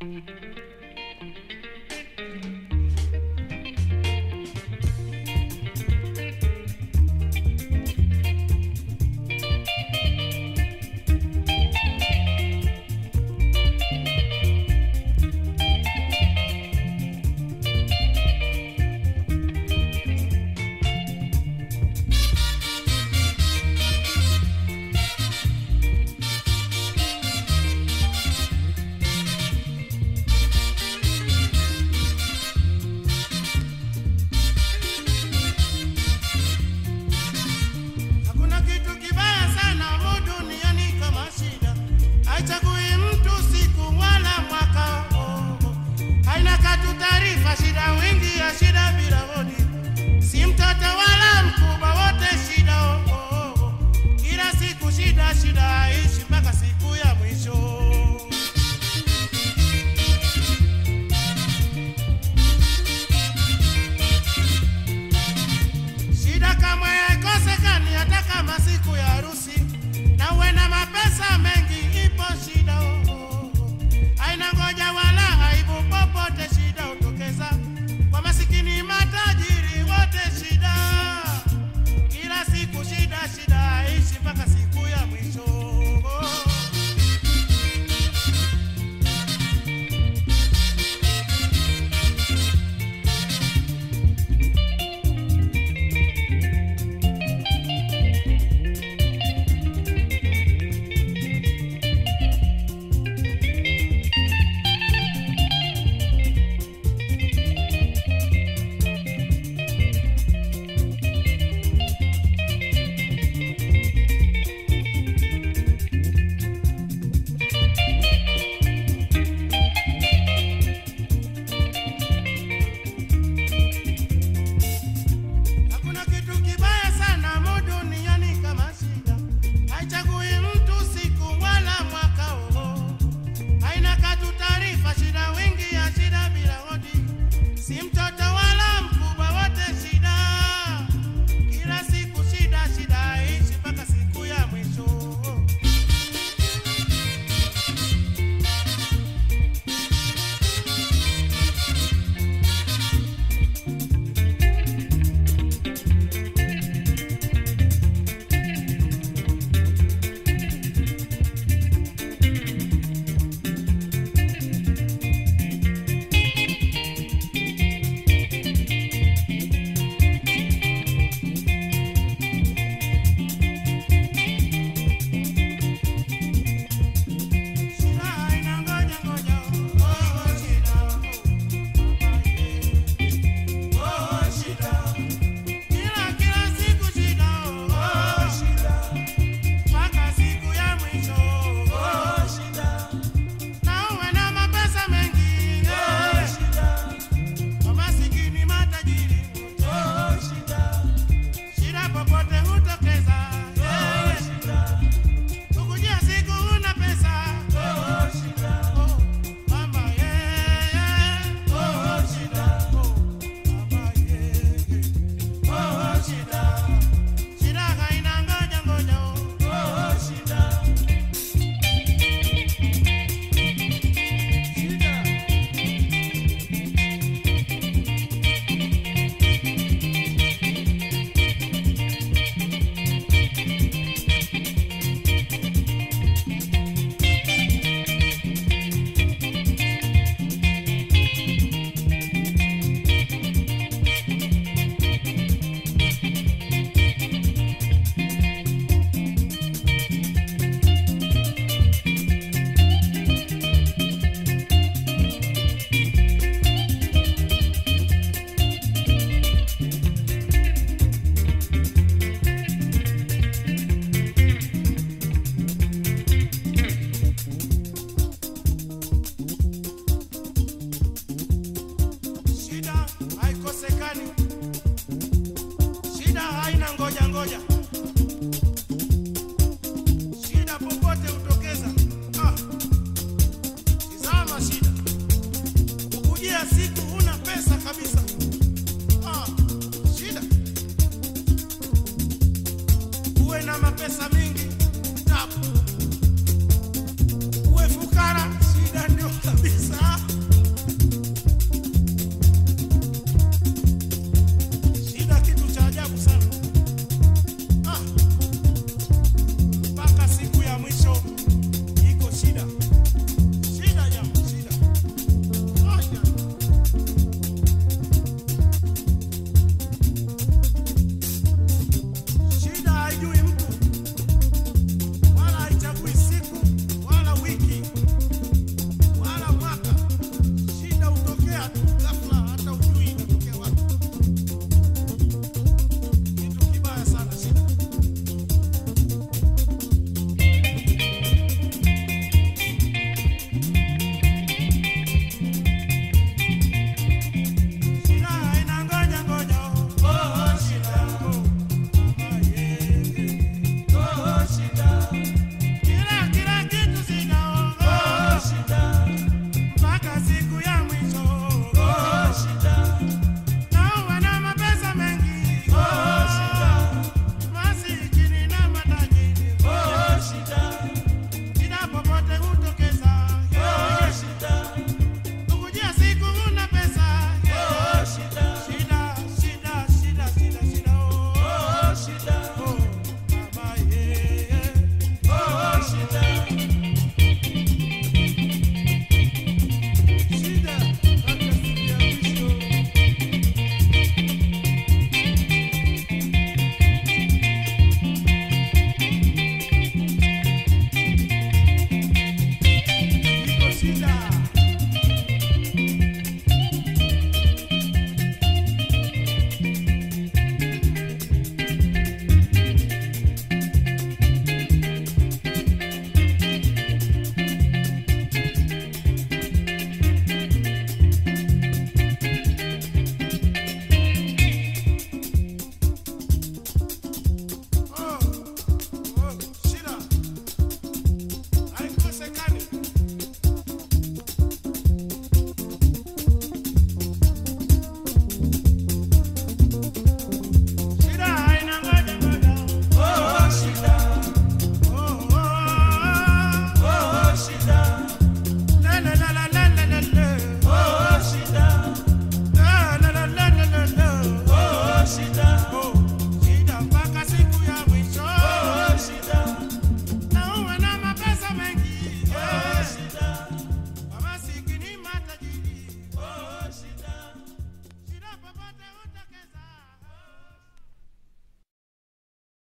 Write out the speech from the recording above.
Hakuna should ukujia